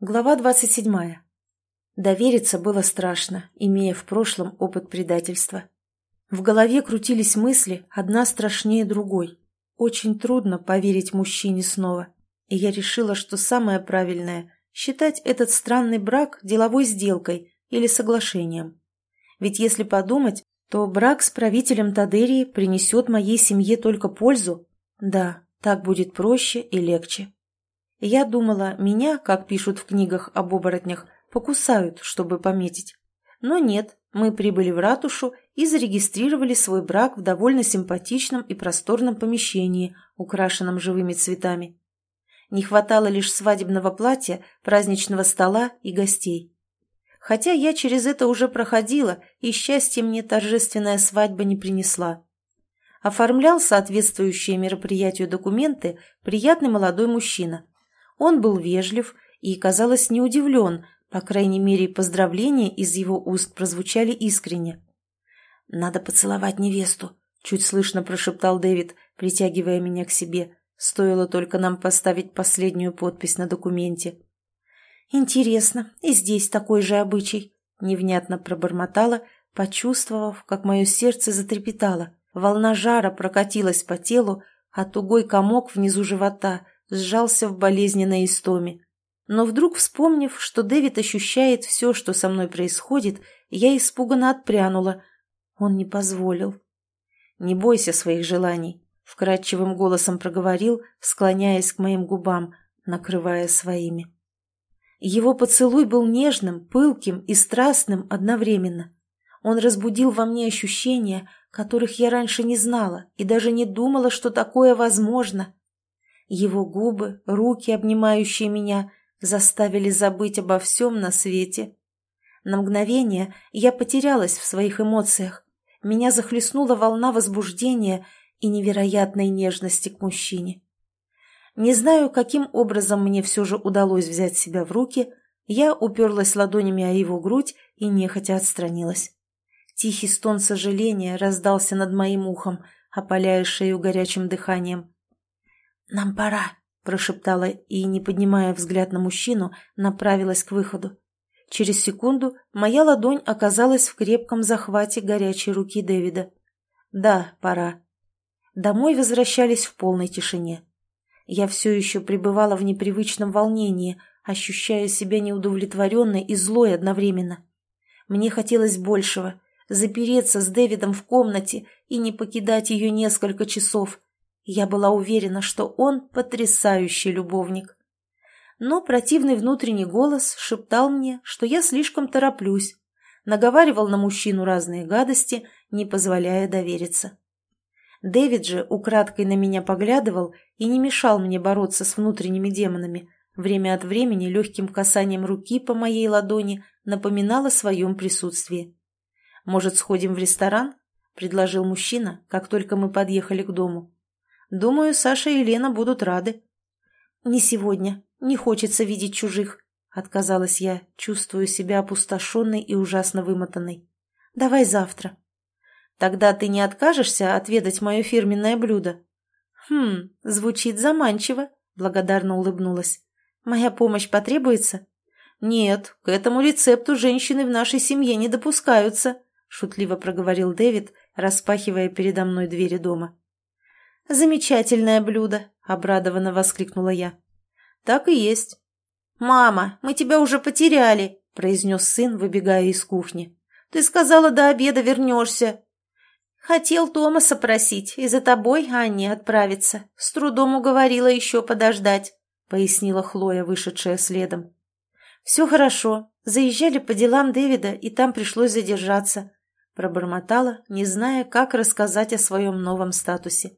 Глава двадцать седьмая. Довериться было страшно, имея в прошлом опыт предательства. В голове крутились мысли, одна страшнее другой. Очень трудно поверить мужчине снова. И я решила, что самое правильное – считать этот странный брак деловой сделкой или соглашением. Ведь если подумать, то брак с правителем Тадерии принесет моей семье только пользу. Да, так будет проще и легче. Я думала, меня, как пишут в книгах об оборотнях, покусают, чтобы пометить. Но нет, мы прибыли в ратушу и зарегистрировали свой брак в довольно симпатичном и просторном помещении, украшенном живыми цветами. Не хватало лишь свадебного платья, праздничного стола и гостей. Хотя я через это уже проходила, и счастье мне торжественная свадьба не принесла. Оформлял соответствующие мероприятию документы приятный молодой мужчина – он был вежлив и, казалось, не удивлен, по крайней мере, поздравления из его уст прозвучали искренне. «Надо поцеловать невесту», — чуть слышно прошептал Дэвид, притягивая меня к себе. Стоило только нам поставить последнюю подпись на документе. «Интересно, и здесь такой же обычай», — невнятно пробормотала, почувствовав, как мое сердце затрепетало. Волна жара прокатилась по телу, а тугой комок внизу живота сжался в болезненной истоме. Но вдруг, вспомнив, что Дэвид ощущает все, что со мной происходит, я испуганно отпрянула. Он не позволил. «Не бойся своих желаний», — вкрадчивым голосом проговорил, склоняясь к моим губам, накрывая своими. Его поцелуй был нежным, пылким и страстным одновременно. Он разбудил во мне ощущения, которых я раньше не знала и даже не думала, что такое возможно. Его губы, руки, обнимающие меня, заставили забыть обо всем на свете. На мгновение я потерялась в своих эмоциях. Меня захлестнула волна возбуждения и невероятной нежности к мужчине. Не знаю, каким образом мне все же удалось взять себя в руки, я уперлась ладонями о его грудь и нехотя отстранилась. Тихий стон сожаления раздался над моим ухом, опаляя шею горячим дыханием. «Нам пора», – прошептала и, не поднимая взгляд на мужчину, направилась к выходу. Через секунду моя ладонь оказалась в крепком захвате горячей руки Дэвида. «Да, пора». Домой возвращались в полной тишине. Я все еще пребывала в непривычном волнении, ощущая себя неудовлетворенной и злой одновременно. Мне хотелось большего – запереться с Дэвидом в комнате и не покидать ее несколько часов – я была уверена, что он потрясающий любовник. Но противный внутренний голос шептал мне, что я слишком тороплюсь, наговаривал на мужчину разные гадости, не позволяя довериться. Дэвид же украдкой на меня поглядывал и не мешал мне бороться с внутренними демонами, время от времени легким касанием руки по моей ладони напоминал о своем присутствии. «Может, сходим в ресторан?» – предложил мужчина, как только мы подъехали к дому. Думаю, Саша и Лена будут рады. Не сегодня. Не хочется видеть чужих. Отказалась я, чувствую себя опустошенной и ужасно вымотанной. Давай завтра. Тогда ты не откажешься отведать мое фирменное блюдо? Хм, звучит заманчиво, благодарно улыбнулась. Моя помощь потребуется? Нет, к этому рецепту женщины в нашей семье не допускаются, шутливо проговорил Дэвид, распахивая передо мной двери дома. «Замечательное блюдо!» — обрадованно воскликнула я. «Так и есть». «Мама, мы тебя уже потеряли!» — произнес сын, выбегая из кухни. «Ты сказала, до обеда вернешься». «Хотел Томаса просить и за тобой, Анне, отправиться. С трудом уговорила еще подождать», — пояснила Хлоя, вышедшая следом. «Все хорошо. Заезжали по делам Дэвида, и там пришлось задержаться», — пробормотала, не зная, как рассказать о своем новом статусе.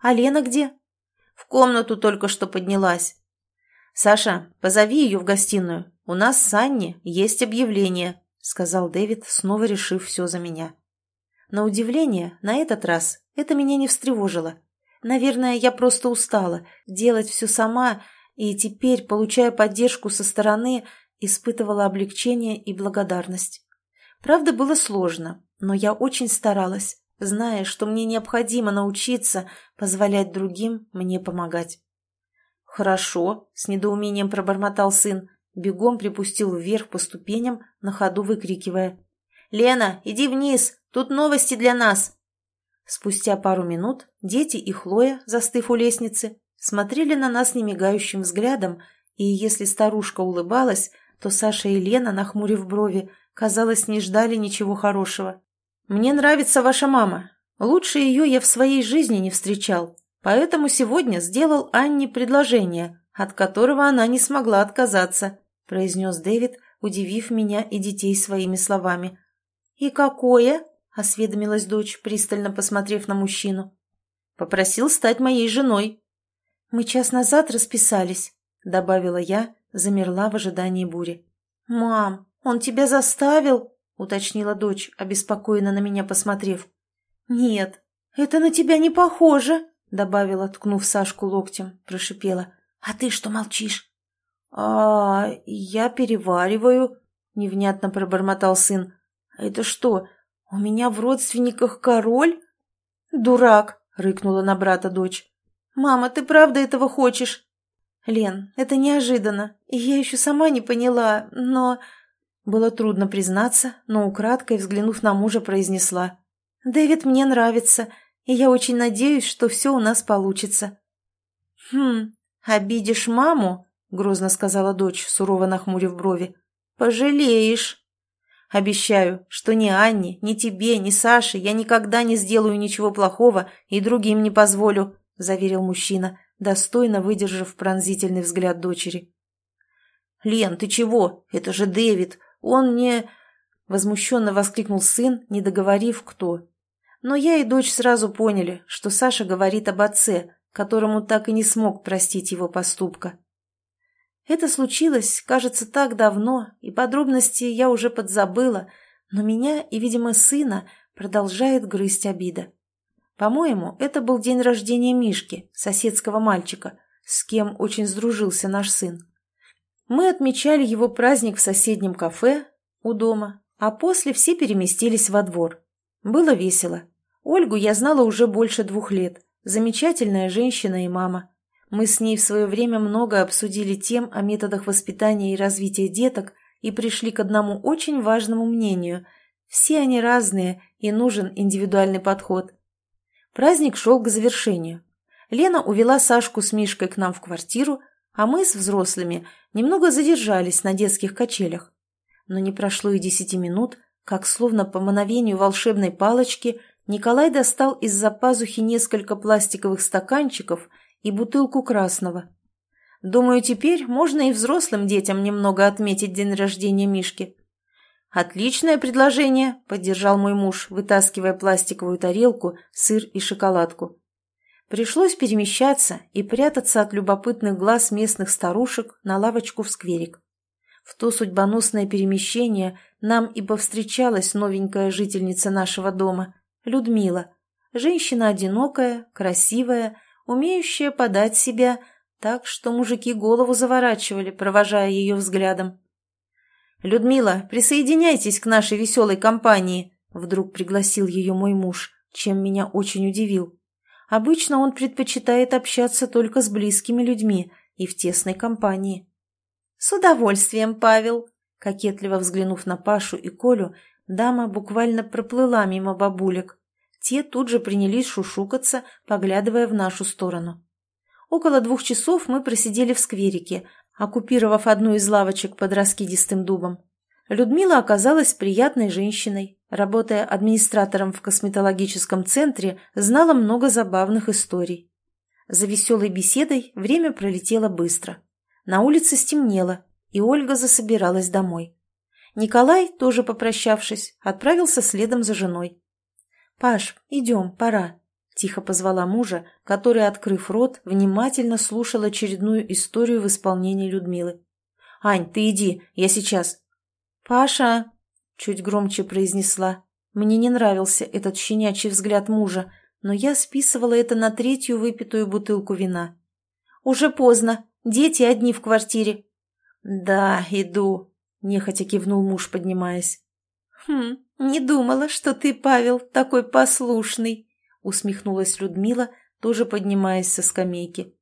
А Лена где?» «В комнату только что поднялась». «Саша, позови ее в гостиную. У нас с Анни есть объявление», — сказал Дэвид, снова решив все за меня. На удивление, на этот раз это меня не встревожило. Наверное, я просто устала делать все сама, и теперь, получая поддержку со стороны, испытывала облегчение и благодарность. Правда, было сложно, но я очень старалась зная, что мне необходимо научиться позволять другим мне помогать. «Хорошо», — с недоумением пробормотал сын. бегом припустил вверх по ступеням, на ходу выкрикивая. «Лена, иди вниз! Тут новости для нас!» Спустя пару минут дети и Хлоя, застыв у лестницы, смотрели на нас немигающим взглядом, и если старушка улыбалась, то Саша и Лена, нахмурив брови, казалось, не ждали ничего хорошего. «Мне нравится ваша мама. Лучше ее я в своей жизни не встречал, поэтому сегодня сделал Анне предложение, от которого она не смогла отказаться», произнес Дэвид, удивив меня и детей своими словами. «И какое?» осведомилась дочь, пристально посмотрев на мужчину. «Попросил стать моей женой». «Мы час назад расписались», — добавила я, замерла в ожидании бури. «Мам, он тебя заставил?» — уточнила дочь, обеспокоенно на меня посмотрев. «Нет, это на тебя не похоже», — добавила, ткнув Сашку локтем, прошипела. «А ты что молчишь?» «А, я перевариваю», — невнятно пробормотал сын. «Это что, «У меня в родственниках король?» «Дурак!» — рыкнула на брата дочь. «Мама, ты правда этого хочешь?» «Лен, это неожиданно, и я еще сама не поняла, но...» Было трудно признаться, но украдкой, взглянув на мужа, произнесла. «Дэвид мне нравится, и я очень надеюсь, что все у нас получится». «Хм, обидишь маму?» — грозно сказала дочь, сурово нахмурив брови. «Пожалеешь». Обещаю, что ни Анне, ни тебе, ни Саше я никогда не сделаю ничего плохого и другим не позволю», — заверил мужчина, достойно выдержав пронзительный взгляд дочери. «Лен, ты чего? Это же Дэвид. Он не...» — возмущенно воскликнул сын, не договорив, кто. Но я и дочь сразу поняли, что Саша говорит об отце, которому так и не смог простить его поступка. Это случилось, кажется, так давно, и подробности я уже подзабыла, но меня и, видимо, сына продолжает грызть обида. По-моему, это был день рождения Мишки, соседского мальчика, с кем очень сдружился наш сын. Мы отмечали его праздник в соседнем кафе у дома, а после все переместились во двор. Было весело. Ольгу я знала уже больше двух лет. Замечательная женщина и мама. Мы с ней в свое время много обсудили тем о методах воспитания и развития деток и пришли к одному очень важному мнению. Все они разные, и нужен индивидуальный подход. Праздник шел к завершению. Лена увела Сашку с Мишкой к нам в квартиру, а мы с взрослыми немного задержались на детских качелях. Но не прошло и десяти минут, как словно по мановению волшебной палочки Николай достал из-за пазухи несколько пластиковых стаканчиков и бутылку красного. Думаю, теперь можно и взрослым детям немного отметить день рождения Мишки. «Отличное предложение», — поддержал мой муж, вытаскивая пластиковую тарелку, сыр и шоколадку. Пришлось перемещаться и прятаться от любопытных глаз местных старушек на лавочку в скверик. В то судьбоносное перемещение нам и повстречалась новенькая жительница нашего дома, Людмила. Женщина одинокая, красивая, умеющая подать себя так, что мужики голову заворачивали, провожая ее взглядом. «Людмила, присоединяйтесь к нашей веселой компании», — вдруг пригласил ее мой муж, чем меня очень удивил. Обычно он предпочитает общаться только с близкими людьми и в тесной компании. «С удовольствием, Павел», — кокетливо взглянув на Пашу и Колю, дама буквально проплыла мимо бабулек, те тут же принялись шушукаться, поглядывая в нашу сторону. Около двух часов мы просидели в скверике, оккупировав одну из лавочек под раскидистым дубом. Людмила оказалась приятной женщиной. Работая администратором в косметологическом центре, знала много забавных историй. За веселой беседой время пролетело быстро. На улице стемнело, и Ольга засобиралась домой. Николай, тоже попрощавшись, отправился следом за женой. «Паш, идем, пора», — тихо позвала мужа, который, открыв рот, внимательно слушал очередную историю в исполнении Людмилы. «Ань, ты иди, я сейчас». «Паша!» — чуть громче произнесла. Мне не нравился этот щенячий взгляд мужа, но я списывала это на третью выпитую бутылку вина. «Уже поздно. Дети одни в квартире». «Да, иду», — нехотя кивнул муж, поднимаясь. «Хм, не думала, что ты, Павел, такой послушный», — усмехнулась Людмила, тоже поднимаясь со скамейки.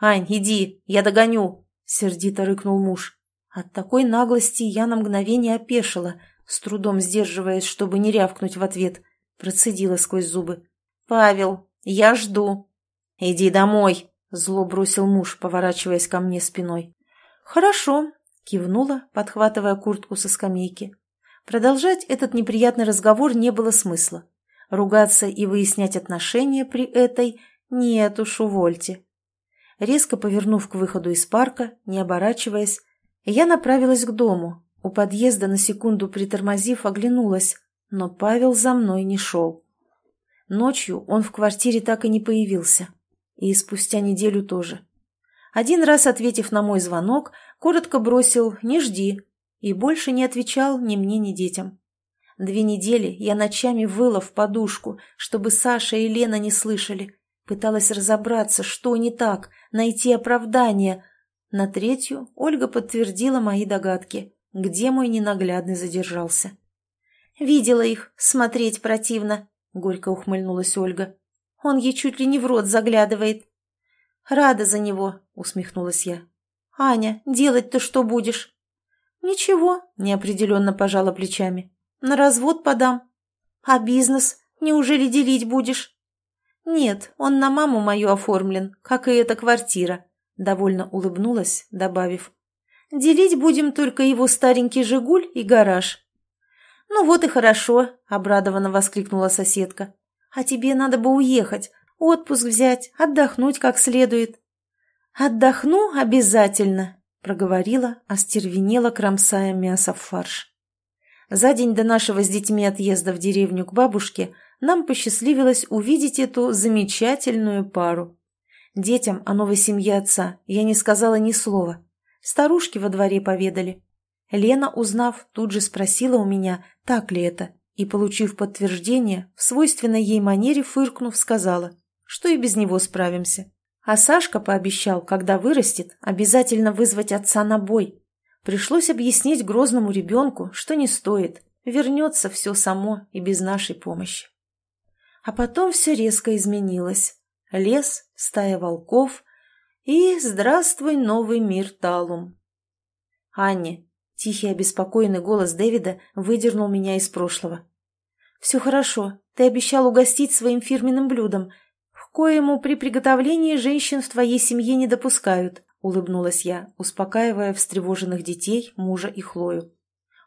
«Ань, иди, я догоню», — сердито рыкнул муж. От такой наглости я на мгновение опешила, с трудом сдерживаясь, чтобы не рявкнуть в ответ. Процедила сквозь зубы. «Павел, я жду». «Иди домой», — зло бросил муж, поворачиваясь ко мне спиной. «Хорошо», — кивнула, подхватывая куртку со скамейки. Продолжать этот неприятный разговор не было смысла. Ругаться и выяснять отношения при этой нет уж, увольте. Резко повернув к выходу из парка, не оборачиваясь, я направилась к дому. У подъезда на секунду притормозив, оглянулась, но Павел за мной не шел. Ночью он в квартире так и не появился. И спустя неделю тоже. Один раз, ответив на мой звонок, коротко бросил «не жди» и больше не отвечал ни мне, ни детям. Две недели я ночами выла в подушку, чтобы Саша и Лена не слышали. Пыталась разобраться, что не так, найти оправдание. На третью Ольга подтвердила мои догадки, где мой ненаглядный задержался. «Видела их, смотреть противно», — горько ухмыльнулась Ольга. «Он ей чуть ли не в рот заглядывает». «Рада за него», — усмехнулась я. «Аня, делать-то что будешь?» «Ничего», — неопределенно пожала плечами. «На развод подам». «А бизнес? Неужели делить будешь?» «Нет, он на маму мою оформлен, как и эта квартира», — довольно улыбнулась, добавив. «Делить будем только его старенький «Жигуль» и гараж». «Ну вот и хорошо», — обрадованно воскликнула соседка. «А тебе надо бы уехать, отпуск взять, отдохнуть как следует». «Отдохну обязательно», — проговорила, остервенела, кромсая мясо в фарш. За день до нашего с детьми отъезда в деревню к бабушке нам посчастливилось увидеть эту замечательную пару. Детям о новой семье отца я не сказала ни слова. Старушки во дворе поведали. Лена, узнав, тут же спросила у меня, так ли это, и, получив подтверждение, в свойственной ей манере фыркнув, сказала, что и без него справимся. А Сашка пообещал, когда вырастет, обязательно вызвать отца на бой. Пришлось объяснить грозному ребенку, что не стоит, вернется все само и без нашей помощи. А потом все резко изменилось. Лес, стая волков и здравствуй, новый мир Талум. Анне, тихий обеспокоенный голос Дэвида выдернул меня из прошлого. «Все хорошо, ты обещал угостить своим фирменным блюдом коему при приготовлении женщин в твоей семье не допускают», — улыбнулась я, успокаивая встревоженных детей, мужа и Хлою.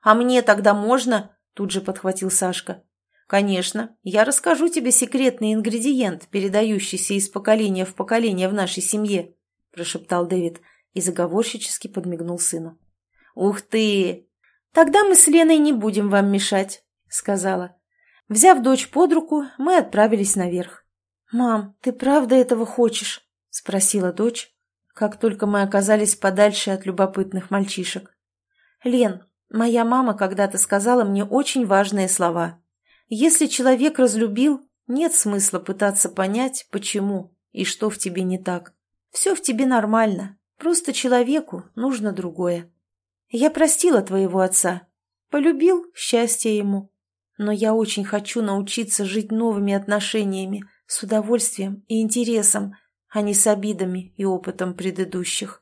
«А мне тогда можно?» — тут же подхватил Сашка. «Конечно, я расскажу тебе секретный ингредиент, передающийся из поколения в поколение в нашей семье», — прошептал Дэвид и заговорщически подмигнул сыну. «Ух ты! Тогда мы с Леной не будем вам мешать», — сказала. Взяв дочь под руку, мы отправились наверх. «Мам, ты правда этого хочешь?» – спросила дочь, как только мы оказались подальше от любопытных мальчишек. «Лен, моя мама когда-то сказала мне очень важные слова. Если человек разлюбил, нет смысла пытаться понять, почему и что в тебе не так. Все в тебе нормально, просто человеку нужно другое. Я простила твоего отца, полюбил счастье ему, но я очень хочу научиться жить новыми отношениями, с удовольствием и интересом, а не с обидами и опытом предыдущих.